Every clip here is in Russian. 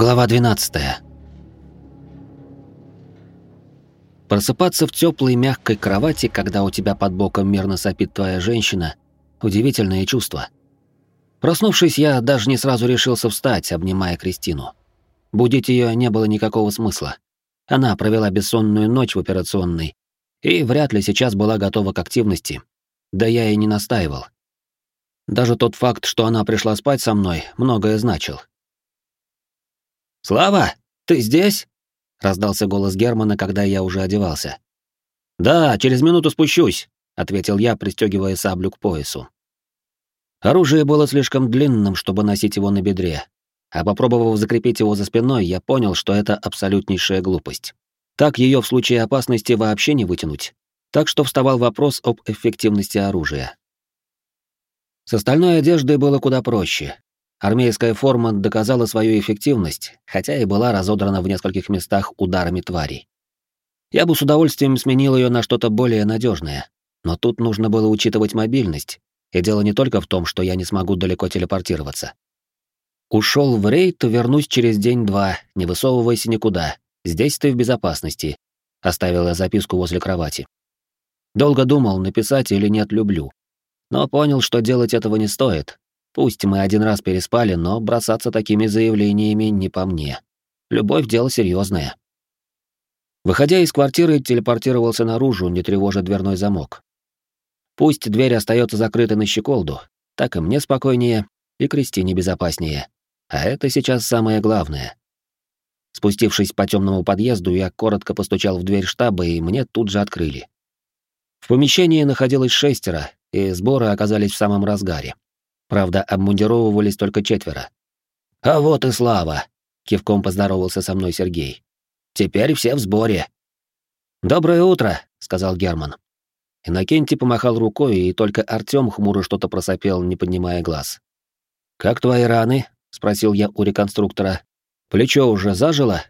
Глава 12. Просыпаться в теплой мягкой кровати, когда у тебя под боком мирно сопит твоя женщина, удивительное чувство. Проснувшись, я даже не сразу решился встать, обнимая Кристину. Будить ее не было никакого смысла. Она провела бессонную ночь в операционной и вряд ли сейчас была готова к активности. Да я и не настаивал. Даже тот факт, что она пришла спать со мной, многое значил. «Слава, ты здесь?» — раздался голос Германа, когда я уже одевался. «Да, через минуту спущусь», — ответил я, пристегивая саблю к поясу. Оружие было слишком длинным, чтобы носить его на бедре, а попробовав закрепить его за спиной, я понял, что это абсолютнейшая глупость. Так ее в случае опасности вообще не вытянуть. Так что вставал вопрос об эффективности оружия. С остальной одеждой было куда проще. Армейская форма доказала свою эффективность, хотя и была разодрана в нескольких местах ударами тварей. Я бы с удовольствием сменил ее на что-то более надежное, но тут нужно было учитывать мобильность, и дело не только в том, что я не смогу далеко телепортироваться. Ушел в рейд, вернусь через день-два, не высовывайся никуда. Здесь ты в безопасности. Оставила записку возле кровати. Долго думал, написать или нет люблю. Но понял, что делать этого не стоит, Пусть мы один раз переспали, но бросаться такими заявлениями не по мне. Любовь — дело серьезное. Выходя из квартиры, телепортировался наружу, не тревожа дверной замок. Пусть дверь остается закрытой на щеколду, так и мне спокойнее, и Кристине безопаснее. А это сейчас самое главное. Спустившись по темному подъезду, я коротко постучал в дверь штаба, и мне тут же открыли. В помещении находилось шестеро, и сборы оказались в самом разгаре. Правда, обмундировывались только четверо. «А вот и слава!» — кивком поздоровался со мной Сергей. «Теперь все в сборе». «Доброе утро», — сказал Герман. Иннокентий помахал рукой, и только Артём хмуро что-то просопел, не поднимая глаз. «Как твои раны?» — спросил я у реконструктора. «Плечо уже зажило?»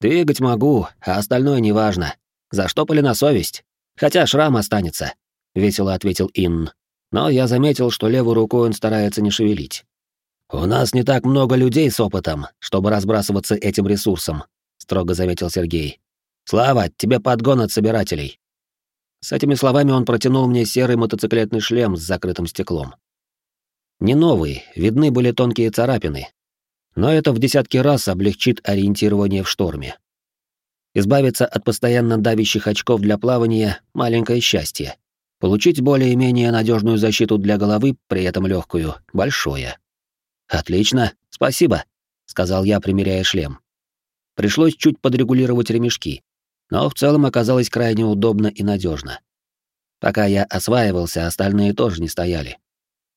«Двигать могу, а остальное неважно. Заштопали на совесть. Хотя шрам останется», — весело ответил Инн но я заметил, что левой рукой он старается не шевелить. «У нас не так много людей с опытом, чтобы разбрасываться этим ресурсом», — строго заметил Сергей. «Слава, тебе подгон от собирателей». С этими словами он протянул мне серый мотоциклетный шлем с закрытым стеклом. Не новый, видны были тонкие царапины, но это в десятки раз облегчит ориентирование в шторме. Избавиться от постоянно давящих очков для плавания — маленькое счастье. Получить более-менее надежную защиту для головы, при этом легкую, большое. Отлично, спасибо, сказал я, примеряя шлем. Пришлось чуть подрегулировать ремешки, но в целом оказалось крайне удобно и надежно. Пока я осваивался, остальные тоже не стояли.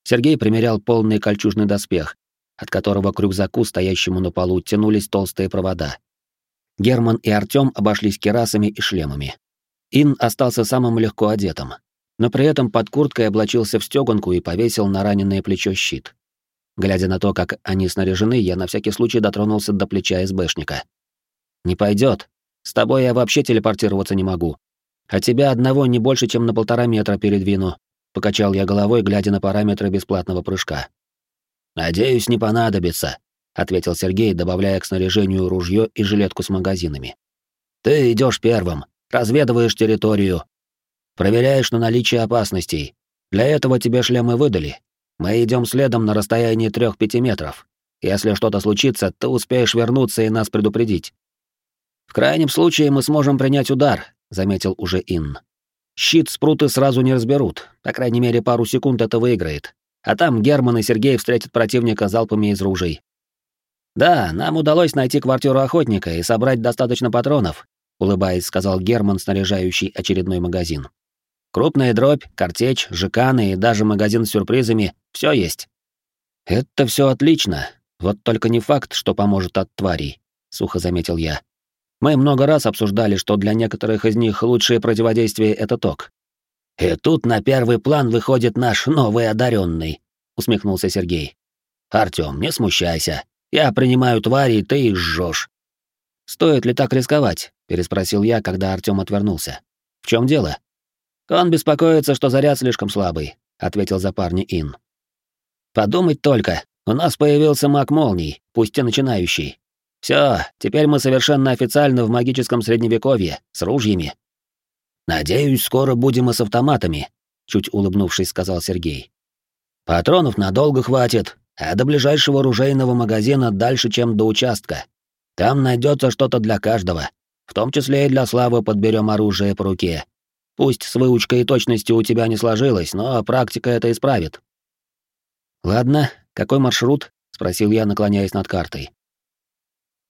Сергей примерял полный кольчужный доспех, от которого к рюкзаку, стоящему на полу, тянулись толстые провода. Герман и Артём обошлись керасами и шлемами. Ин остался самым легко одетым, но при этом под курткой облачился в стёганку и повесил на раненое плечо щит. Глядя на то, как они снаряжены, я на всякий случай дотронулся до плеча СБшника. «Не пойдет. С тобой я вообще телепортироваться не могу. А тебя одного не больше, чем на полтора метра передвину», — покачал я головой, глядя на параметры бесплатного прыжка. «Надеюсь, не понадобится», — ответил Сергей, добавляя к снаряжению ружье и жилетку с магазинами. «Ты идешь первым, разведываешь территорию, Проверяешь на наличие опасностей. Для этого тебе шлемы выдали. Мы идем следом на расстоянии трех-пяти метров. Если что-то случится, ты успеешь вернуться и нас предупредить. В крайнем случае мы сможем принять удар, заметил уже Ин. Щит спруты сразу не разберут. По крайней мере, пару секунд это выиграет. А там Герман и Сергей встретят противника залпами из ружей. Да, нам удалось найти квартиру охотника и собрать достаточно патронов, улыбаясь, сказал Герман, снаряжающий очередной магазин. Крупная дробь, картечь, жиканы и даже магазин с сюрпризами — все есть. Это все отлично, вот только не факт, что поможет от тварей, сухо заметил я. Мы много раз обсуждали, что для некоторых из них лучшее противодействие — это ток. И тут на первый план выходит наш новый одаренный, усмехнулся Сергей. Артём, не смущайся. Я принимаю твари, ты их жжёшь. Стоит ли так рисковать? переспросил я, когда Артём отвернулся. В чем дело? «Он беспокоится, что заряд слишком слабый», — ответил за парня Ин. «Подумать только, у нас появился маг молний, пусть и начинающий. Все, теперь мы совершенно официально в магическом средневековье, с ружьями. Надеюсь, скоро будем и с автоматами, чуть улыбнувшись, сказал Сергей. Патронов надолго хватит, а до ближайшего оружейного магазина дальше, чем до участка. Там найдется что-то для каждого. В том числе и для Славы подберем оружие по руке. Пусть с выучкой и точностью у тебя не сложилось, но практика это исправит. Ладно, какой маршрут? спросил я, наклоняясь над картой.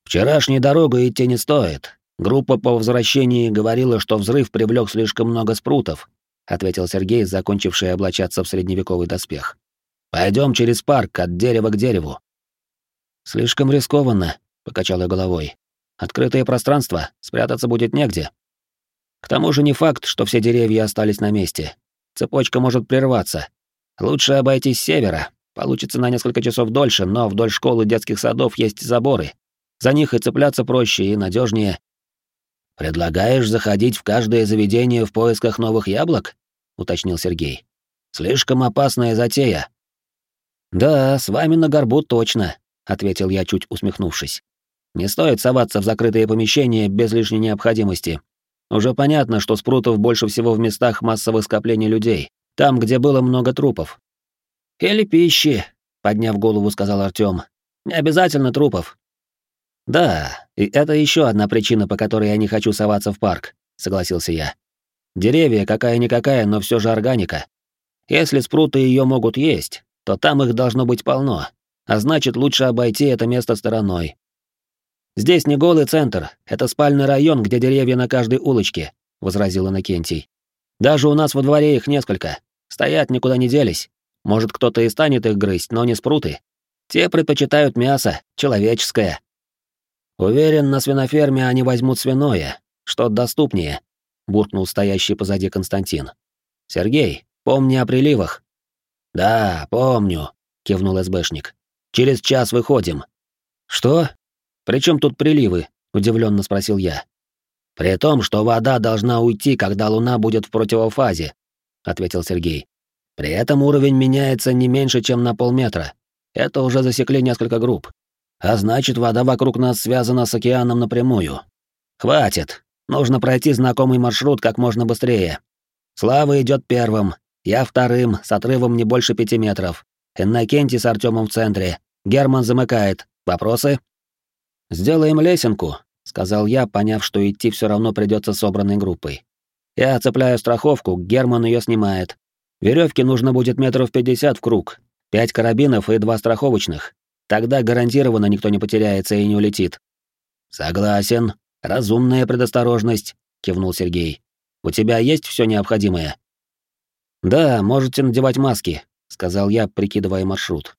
Вчерашней дорогой идти не стоит. Группа по возвращении говорила, что взрыв привлек слишком много спрутов, ответил Сергей, закончивший облачаться в средневековый доспех. Пойдем через парк от дерева к дереву. Слишком рискованно, покачал я головой. Открытое пространство, спрятаться будет негде. К тому же не факт, что все деревья остались на месте. Цепочка может прерваться. Лучше обойти с севера. Получится на несколько часов дольше, но вдоль школы детских садов есть заборы, за них и цепляться проще и надежнее. Предлагаешь заходить в каждое заведение в поисках новых яблок? уточнил Сергей. Слишком опасная затея. Да, с вами на горбу точно, ответил я, чуть усмехнувшись. Не стоит соваться в закрытые помещения без лишней необходимости. Уже понятно, что спрутов больше всего в местах массовых скоплений людей, там, где было много трупов. Или пищи, подняв голову, сказал Артём. Не обязательно трупов. Да, и это еще одна причина, по которой я не хочу соваться в парк, согласился я. Деревья какая-никакая, но все же органика. Если спруты ее могут есть, то там их должно быть полно, а значит, лучше обойти это место стороной. Здесь не голый центр, это спальный район, где деревья на каждой улочке, возразил Иннокентий. Даже у нас во дворе их несколько. Стоят, никуда не делись. Может, кто-то и станет их грызть, но не спруты. Те предпочитают мясо, человеческое. Уверен, на свиноферме они возьмут свиное, что доступнее, буркнул стоящий позади Константин. Сергей, помни о приливах. Да, помню, кивнул СБшник. Через час выходим. Что? Причем тут приливы? удивленно спросил я. При том, что вода должна уйти, когда луна будет в противофазе, ответил Сергей. При этом уровень меняется не меньше, чем на полметра. Это уже засекли несколько групп. А значит, вода вокруг нас связана с океаном напрямую. Хватит. Нужно пройти знакомый маршрут как можно быстрее. Слава идет первым, я вторым, с отрывом не больше пяти метров. Иннокентий с Артемом в центре. Герман замыкает. Вопросы? Сделаем лесенку, сказал я, поняв, что идти все равно придется собранной группой. Я цепляю страховку, Герман ее снимает. Веревки нужно будет метров пятьдесят в круг, пять карабинов и два страховочных. Тогда гарантированно никто не потеряется и не улетит. Согласен. Разумная предосторожность, кивнул Сергей. У тебя есть все необходимое? Да, можете надевать маски, сказал я, прикидывая маршрут.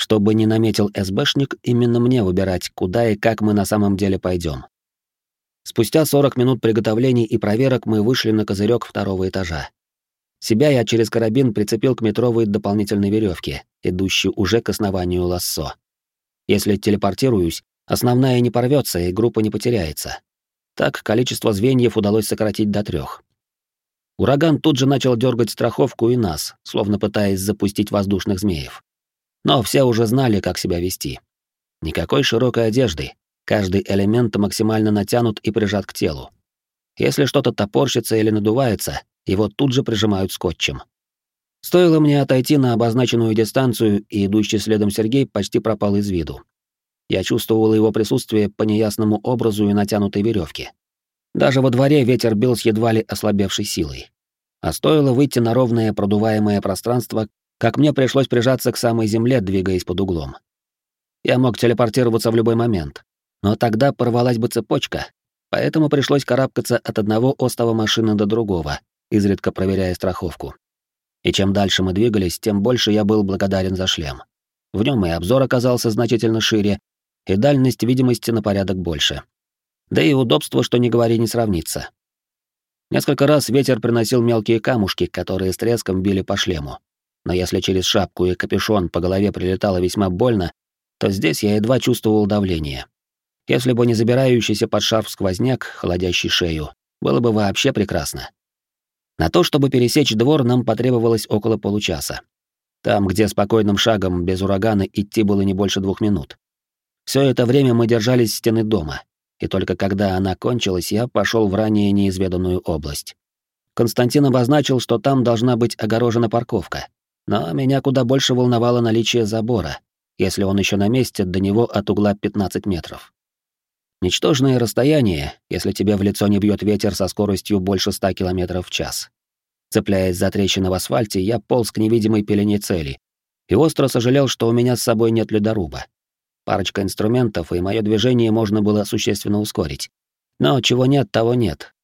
Чтобы не наметил СБшник, именно мне выбирать, куда и как мы на самом деле пойдем. Спустя 40 минут приготовлений и проверок мы вышли на козырек второго этажа. Себя я через карабин прицепил к метровой дополнительной веревке, идущей уже к основанию лассо. Если телепортируюсь, основная не порвется и группа не потеряется. Так количество звеньев удалось сократить до трех. Ураган тут же начал дергать страховку и нас, словно пытаясь запустить воздушных змеев. Но все уже знали, как себя вести. Никакой широкой одежды, каждый элемент максимально натянут и прижат к телу. Если что-то топорщится или надувается, его тут же прижимают скотчем. Стоило мне отойти на обозначенную дистанцию, и идущий следом Сергей почти пропал из виду. Я чувствовал его присутствие по неясному образу и натянутой веревке. Даже во дворе ветер бил с едва ли ослабевшей силой. А стоило выйти на ровное продуваемое пространство, как мне пришлось прижаться к самой земле, двигаясь под углом. Я мог телепортироваться в любой момент, но тогда порвалась бы цепочка, поэтому пришлось карабкаться от одного остова машины до другого, изредка проверяя страховку. И чем дальше мы двигались, тем больше я был благодарен за шлем. В нем и обзор оказался значительно шире, и дальность видимости на порядок больше. Да и удобство, что не говори, не сравнится. Несколько раз ветер приносил мелкие камушки, которые с треском били по шлему. Но если через шапку и капюшон по голове прилетало весьма больно, то здесь я едва чувствовал давление. Если бы не забирающийся под шарф сквозняк, холодящий шею, было бы вообще прекрасно. На то, чтобы пересечь двор, нам потребовалось около получаса. Там, где спокойным шагом, без урагана, идти было не больше двух минут. Все это время мы держались стены дома, и только когда она кончилась, я пошел в ранее неизведанную область. Константин обозначил, что там должна быть огорожена парковка, но меня куда больше волновало наличие забора, если он еще на месте, до него от угла 15 метров. Ничтожное расстояние, если тебе в лицо не бьет ветер со скоростью больше 100 км в час. Цепляясь за трещины в асфальте, я полз к невидимой пелене цели и остро сожалел, что у меня с собой нет ледоруба. Парочка инструментов, и мое движение можно было существенно ускорить. Но чего нет, того нет.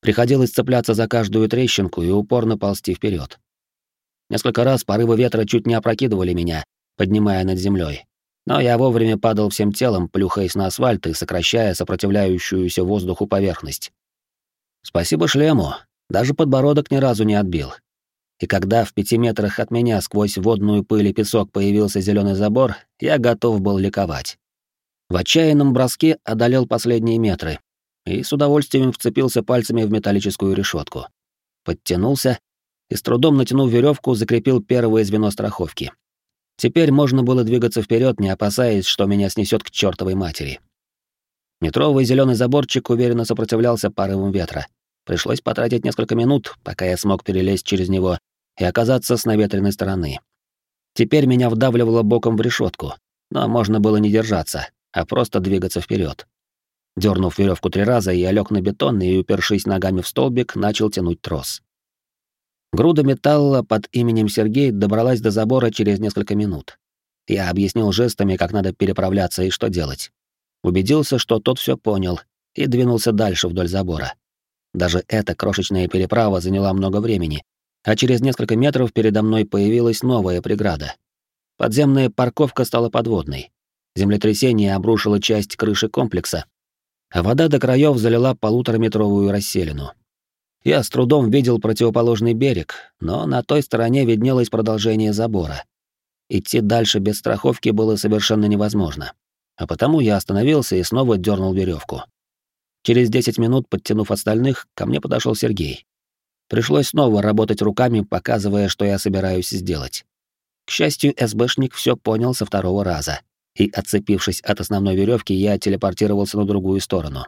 Приходилось цепляться за каждую трещинку и упорно ползти вперед. Несколько раз порывы ветра чуть не опрокидывали меня, поднимая над землей. Но я вовремя падал всем телом, плюхаясь на асфальт и сокращая сопротивляющуюся воздуху поверхность. Спасибо шлему, даже подбородок ни разу не отбил. И когда в пяти метрах от меня сквозь водную пыль и песок появился зеленый забор, я готов был ликовать. В отчаянном броске одолел последние метры и с удовольствием вцепился пальцами в металлическую решетку. Подтянулся и, с трудом натянув веревку, закрепил первое звено страховки. Теперь можно было двигаться вперед, не опасаясь, что меня снесет к чертовой матери. Метровый зеленый заборчик уверенно сопротивлялся порывам ветра. Пришлось потратить несколько минут, пока я смог перелезть через него и оказаться с наветренной стороны. Теперь меня вдавливало боком в решетку, но можно было не держаться, а просто двигаться вперед. Дернув веревку три раза, я лег на бетон и, упершись ногами в столбик, начал тянуть трос. Груда металла под именем Сергей добралась до забора через несколько минут. Я объяснил жестами, как надо переправляться и что делать. Убедился, что тот все понял, и двинулся дальше вдоль забора. Даже эта крошечная переправа заняла много времени, а через несколько метров передо мной появилась новая преграда. Подземная парковка стала подводной. Землетрясение обрушило часть крыши комплекса, а вода до краев залила полутораметровую расселину. Я с трудом видел противоположный берег, но на той стороне виднелось продолжение забора. Идти дальше без страховки было совершенно невозможно. А потому я остановился и снова дернул веревку. Через 10 минут, подтянув остальных, ко мне подошел Сергей. Пришлось снова работать руками, показывая, что я собираюсь сделать. К счастью, СБшник все понял со второго раза, и, отцепившись от основной веревки, я телепортировался на другую сторону.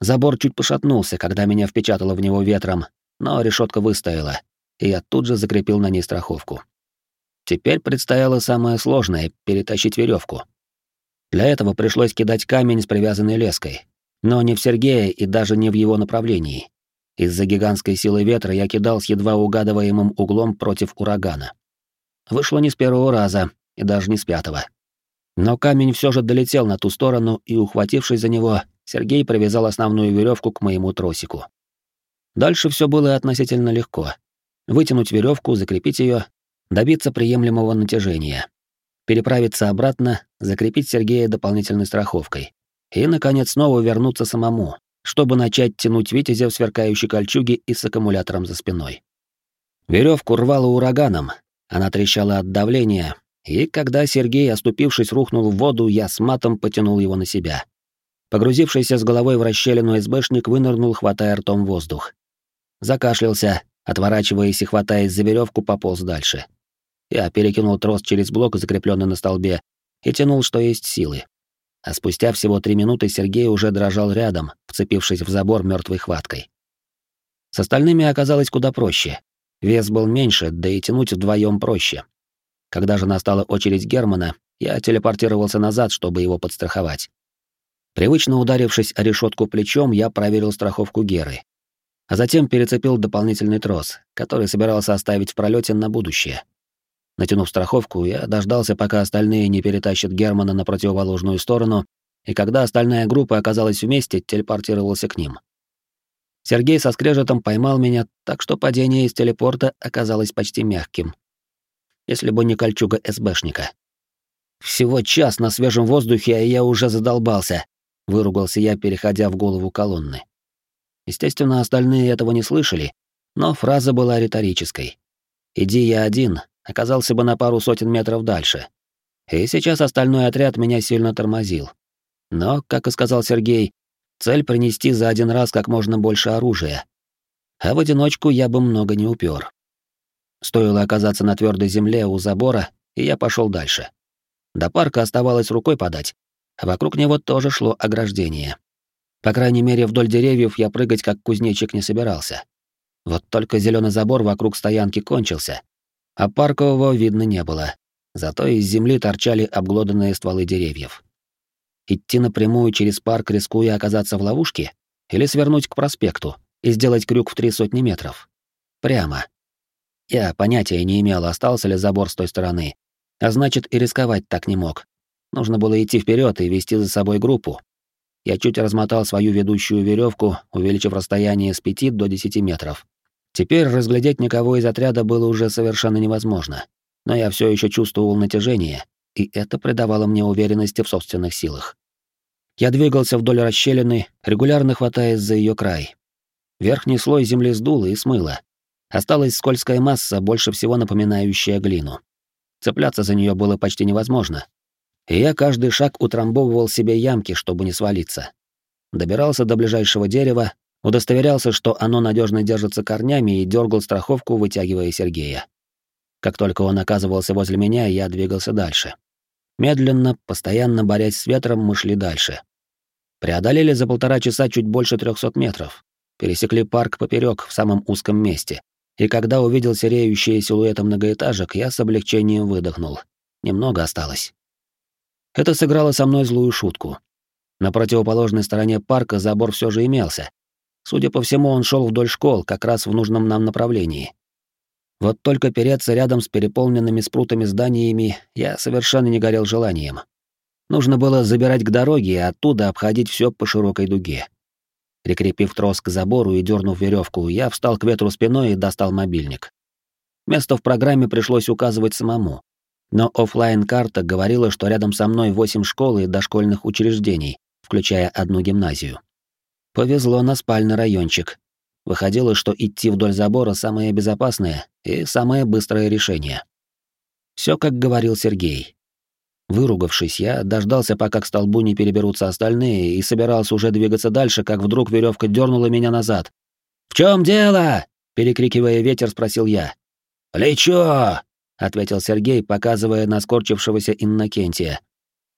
Забор чуть пошатнулся, когда меня впечатало в него ветром, но решетка выстояла, и я тут же закрепил на ней страховку. Теперь предстояло самое сложное — перетащить веревку. Для этого пришлось кидать камень с привязанной леской, но не в Сергея и даже не в его направлении. Из-за гигантской силы ветра я кидал с едва угадываемым углом против урагана. Вышло не с первого раза и даже не с пятого. Но камень все же долетел на ту сторону, и, ухватившись за него, Сергей привязал основную веревку к моему тросику. Дальше все было относительно легко. Вытянуть веревку, закрепить ее, добиться приемлемого натяжения, переправиться обратно, закрепить Сергея дополнительной страховкой и, наконец, снова вернуться самому, чтобы начать тянуть Витязя в сверкающей кольчуге и с аккумулятором за спиной. Веревку рвало ураганом, она трещала от давления, и когда Сергей, оступившись, рухнул в воду, я с матом потянул его на себя. Погрузившийся с головой в расщелину СБшник вынырнул, хватая ртом воздух. Закашлялся, отворачиваясь и хватаясь за веревку, пополз дальше. Я перекинул трос через блок, закрепленный на столбе, и тянул, что есть силы. А спустя всего три минуты Сергей уже дрожал рядом, вцепившись в забор мертвой хваткой. С остальными оказалось куда проще. Вес был меньше, да и тянуть вдвоем проще. Когда же настала очередь Германа, я телепортировался назад, чтобы его подстраховать. Привычно ударившись о решетку плечом, я проверил страховку Геры. А затем перецепил дополнительный трос, который собирался оставить в пролете на будущее. Натянув страховку, я дождался, пока остальные не перетащат Германа на противоположную сторону, и когда остальная группа оказалась вместе, телепортировался к ним. Сергей со скрежетом поймал меня, так что падение из телепорта оказалось почти мягким. Если бы не кольчуга СБшника. «Всего час на свежем воздухе, а я уже задолбался», — выругался я, переходя в голову колонны. Естественно, остальные этого не слышали, но фраза была риторической. «Иди я один, оказался бы на пару сотен метров дальше. И сейчас остальной отряд меня сильно тормозил. Но, как и сказал Сергей, цель принести за один раз как можно больше оружия. А в одиночку я бы много не упер. Стоило оказаться на твердой земле у забора, и я пошел дальше. До парка оставалось рукой подать, Вокруг него тоже шло ограждение. По крайней мере, вдоль деревьев я прыгать как кузнечик не собирался. Вот только зеленый забор вокруг стоянки кончился, а паркового видно не было. Зато из земли торчали обглоданные стволы деревьев. Идти напрямую через парк, рискуя оказаться в ловушке, или свернуть к проспекту и сделать крюк в три сотни метров? Прямо. Я понятия не имел, остался ли забор с той стороны, а значит и рисковать так не мог. Нужно было идти вперед и вести за собой группу, я чуть размотал свою ведущую веревку, увеличив расстояние с 5 до 10 метров. Теперь разглядеть никого из отряда было уже совершенно невозможно. Но я все еще чувствовал натяжение, и это придавало мне уверенности в собственных силах. Я двигался вдоль расщелины, регулярно хватаясь за ее край. Верхний слой земли сдуло и смыло. Осталась скользкая масса, больше всего напоминающая глину. Цепляться за нее было почти невозможно, и я каждый шаг утрамбовывал себе ямки, чтобы не свалиться. Добирался до ближайшего дерева, удостоверялся, что оно надежно держится корнями и дергал страховку, вытягивая Сергея. Как только он оказывался возле меня, я двигался дальше. Медленно, постоянно борясь с ветром, мы шли дальше. Преодолели за полтора часа чуть больше трехсот метров. Пересекли парк поперек в самом узком месте. И когда увидел сереющие силуэты многоэтажек, я с облегчением выдохнул. Немного осталось. Это сыграло со мной злую шутку. На противоположной стороне парка забор все же имелся. Судя по всему, он шел вдоль школ, как раз в нужном нам направлении. Вот только переться рядом с переполненными спрутами зданиями я совершенно не горел желанием. Нужно было забирать к дороге и оттуда обходить все по широкой дуге. Прикрепив трос к забору и дернув веревку, я встал к ветру спиной и достал мобильник. Место в программе пришлось указывать самому, но офлайн карта говорила, что рядом со мной восемь школ и дошкольных учреждений, включая одну гимназию. Повезло на спальный райончик. Выходило, что идти вдоль забора самое безопасное и самое быстрое решение. Все, как говорил Сергей. Выругавшись, я дождался, пока к столбу не переберутся остальные, и собирался уже двигаться дальше, как вдруг веревка дернула меня назад. «В чем дело?» — перекрикивая ветер, спросил я. «Плечо!» — ответил Сергей, показывая на скорчившегося Иннокентия.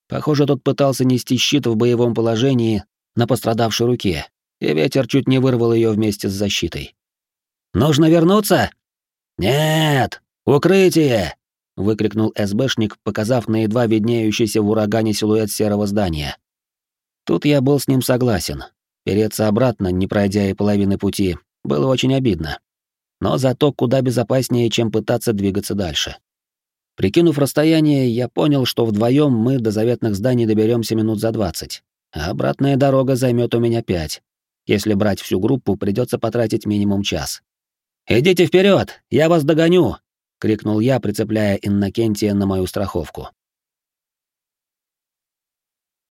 Похоже, тот пытался нести щит в боевом положении на пострадавшей руке, и ветер чуть не вырвал ее вместе с защитой. «Нужно вернуться?» «Нет! Укрытие!» — выкрикнул СБшник, показав на едва виднеющийся в урагане силуэт серого здания. Тут я был с ним согласен. Переться обратно, не пройдя и половины пути, было очень обидно но зато куда безопаснее, чем пытаться двигаться дальше. Прикинув расстояние, я понял, что вдвоем мы до заветных зданий доберемся минут за двадцать, а обратная дорога займет у меня пять. Если брать всю группу, придется потратить минимум час. «Идите вперед, я вас догоню!» — крикнул я, прицепляя Иннокентия на мою страховку.